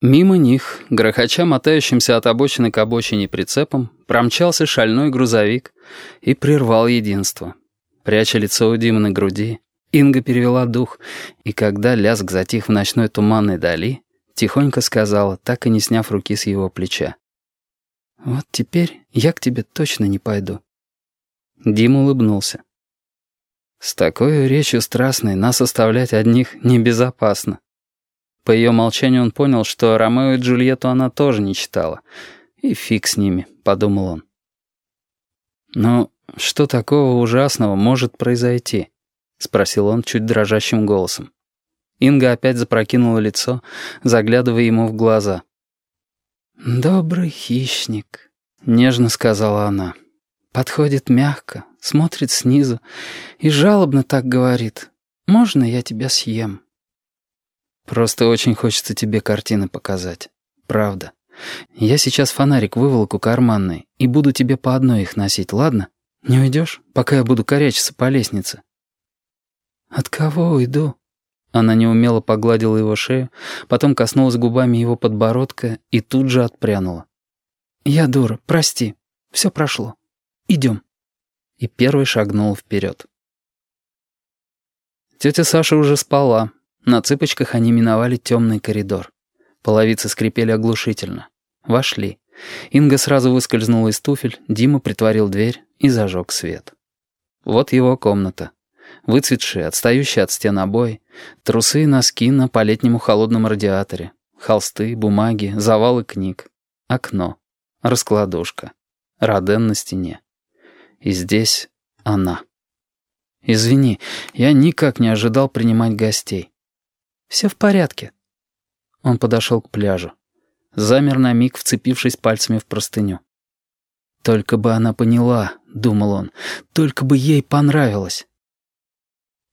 Мимо них, грохоча мотающимся от обочины к обочине прицепом, промчался шальной грузовик и прервал единство. Пряча лицо у Димы на груди, Инга перевела дух, и когда лязг затих в ночной туманной дали, тихонько сказала, так и не сняв руки с его плеча. «Вот теперь я к тебе точно не пойду». Дима улыбнулся. «С такой речью страстной нас оставлять одних небезопасно». По ее молчанию он понял, что Ромео и Джульетту она тоже не читала. И фиг с ними, подумал он. «Но что такого ужасного может произойти?» — спросил он чуть дрожащим голосом. Инга опять запрокинула лицо, заглядывая ему в глаза. «Добрый хищник», — нежно сказала она. Подходит мягко, смотрит снизу и жалобно так говорит. «Можно я тебя съем?» Просто очень хочется тебе картины показать. Правда. Я сейчас фонарик выволоку карманный и буду тебе по одной их носить, ладно? Не уйдешь, пока я буду корячиться по лестнице?» «От кого уйду?» Она неумело погладила его шею, потом коснулась губами его подбородка и тут же отпрянула. «Я дура, прости. Все прошло. Идем». И первый шагнул вперед. Тетя Саша уже спала, на цыпочках они миновали темный коридор. Половицы скрипели оглушительно. Вошли. Инга сразу выскользнула из туфель, Дима притворил дверь и зажег свет. Вот его комната. Выцветшие, отстающие от стен обои, трусы и носки на по-летнему холодном радиаторе, холсты, бумаги, завалы книг, окно, раскладушка, роден на стене. И здесь она. «Извини, я никак не ожидал принимать гостей. Все в порядке». Он подошел к пляжу. Замер на миг, вцепившись пальцами в простыню. «Только бы она поняла», — думал он, — «только бы ей понравилось».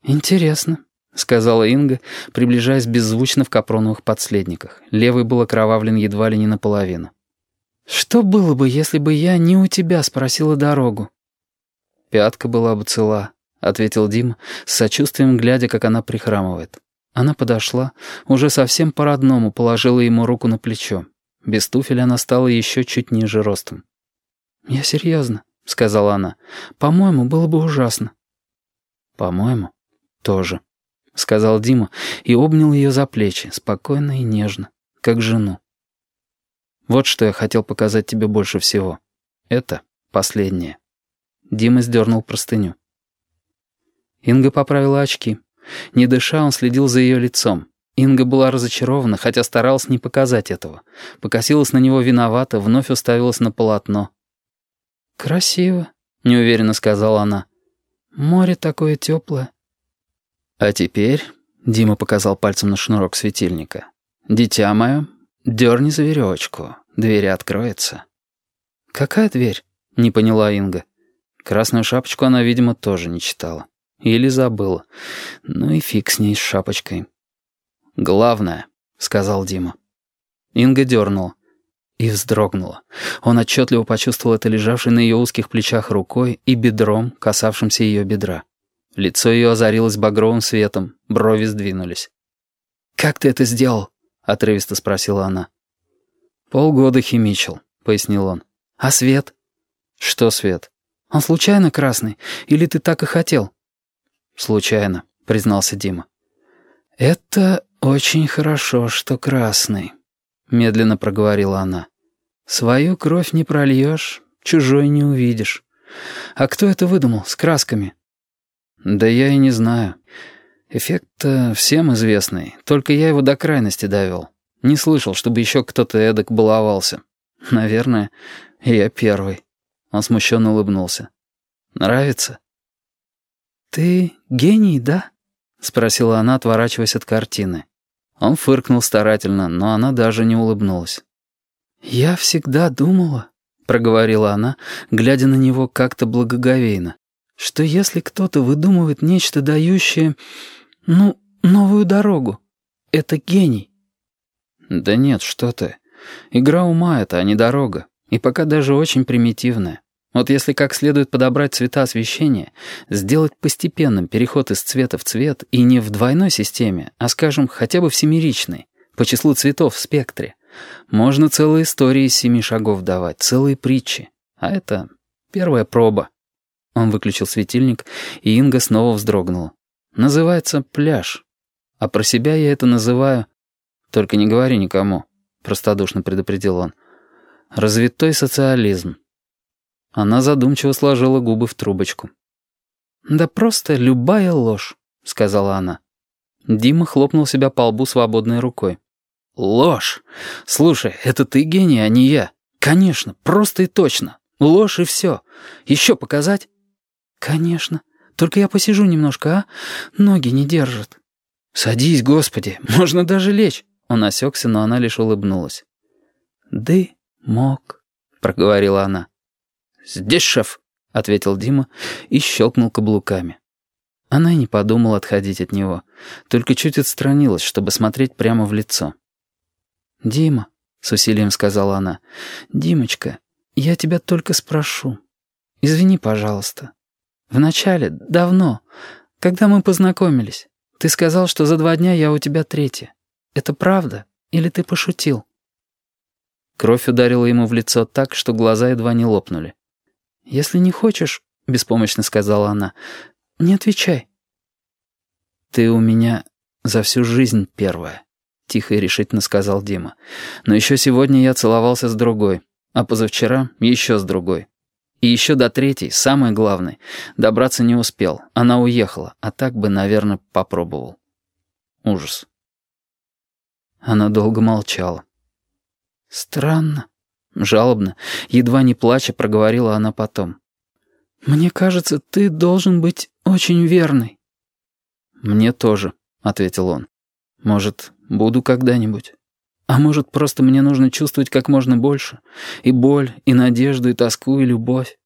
«Интересно», — сказала Инга, приближаясь беззвучно в капроновых подследниках. Левый был окровавлен едва ли не наполовину. «Что было бы, если бы я не у тебя спросила дорогу?» «Пятка была бы цела», — ответил Дима, с сочувствием глядя, как она прихрамывает. Она подошла, уже совсем по-родному положила ему руку на плечо. Без туфель она стала еще чуть ниже ростом. «Я серьезно», — сказала она. «По-моему, было бы ужасно». «По-моему, тоже», — сказал Дима и обнял ее за плечи, спокойно и нежно, как жену. «Вот что я хотел показать тебе больше всего. Это последнее». Дима сдернул простыню. Инга поправила очки. Не дыша, он следил за ее лицом. Инга была разочарована, хотя старалась не показать этого. Покосилась на него виновато, вновь уставилась на полотно. «Красиво», — неуверенно сказала она. «Море такое теплое». «А теперь», — Дима показал пальцем на шнурок светильника, «дитя мое, дерни за веревочку, дверь откроется». «Какая дверь?» — не поняла Инга. Красную шапочку она, видимо, тоже не читала. Или забыла. Ну и фиг с ней с шапочкой. «Главное», — сказал Дима. Инга дернула и вздрогнула. Он отчетливо почувствовал это лежавшей на ее узких плечах рукой и бедром, касавшимся ее бедра. Лицо ее озарилось багровым светом, брови сдвинулись. «Как ты это сделал?» — отрывисто спросила она. «Полгода химичил», — пояснил он. «А свет?» «Что свет?» «Он случайно красный? Или ты так и хотел?» «Случайно», — признался Дима. «Это очень хорошо, что красный», — медленно проговорила она. «Свою кровь не прольешь, чужой не увидишь. А кто это выдумал с красками?» «Да я и не знаю. Эффект всем известный, только я его до крайности довел. Не слышал, чтобы еще кто-то эдак баловался. Наверное, я первый». Он смущенно улыбнулся. «Нравится?» «Ты гений, да?» — спросила она, отворачиваясь от картины. Он фыркнул старательно, но она даже не улыбнулась. «Я всегда думала», — проговорила она, глядя на него как-то благоговейно, «что если кто-то выдумывает нечто дающее, ну, новую дорогу, это гений». «Да нет, что ты. Игра ума это, а не дорога. И пока даже очень примитивная. Вот если как следует подобрать цвета освещения, сделать постепенным переход из цвета в цвет и не в двойной системе, а, скажем, хотя бы в семеричной, по числу цветов в спектре. Можно целые истории из семи шагов давать, целые притчи. А это первая проба. Он выключил светильник, и Инга снова вздрогнула. Называется «пляж». А про себя я это называю... Только не говори никому, простодушно предупредил он. Развитой социализм. Она задумчиво сложила губы в трубочку. «Да просто любая ложь», — сказала она. Дима хлопнул себя по лбу свободной рукой. «Ложь! Слушай, это ты гений, а не я. Конечно, просто и точно. Ложь и все. Еще показать?» «Конечно. Только я посижу немножко, а? Ноги не держат». «Садись, господи, можно даже лечь». Он осекся, но она лишь улыбнулась. «Ды мог», — проговорила она. «Здесь, шеф», — ответил Дима и щелкнул каблуками. Она и не подумала отходить от него, только чуть отстранилась, чтобы смотреть прямо в лицо. «Дима», — с усилием сказала она, — «Димочка, я тебя только спрошу. Извини, пожалуйста. Вначале, давно, когда мы познакомились, ты сказал, что за два дня я у тебя третья. Это правда? Или ты пошутил?» Кровь ударила ему в лицо так, что глаза едва не лопнули. «Если не хочешь», — беспомощно сказала она, — «не отвечай». «Ты у меня за всю жизнь первая», — тихо и решительно сказал Дима. «Но еще сегодня я целовался с другой, а позавчера еще с другой. И еще до третьей, самой главной, добраться не успел. Она уехала, а так бы, наверное, попробовал. Ужас». Она долго молчала. «Странно», — жалобно, едва не плача, проговорила она потом. «Мне кажется, ты должен быть очень верный». «Мне тоже», — ответил он. «Может, буду когда-нибудь. А может, просто мне нужно чувствовать как можно больше. И боль, и надежду, и тоску, и любовь.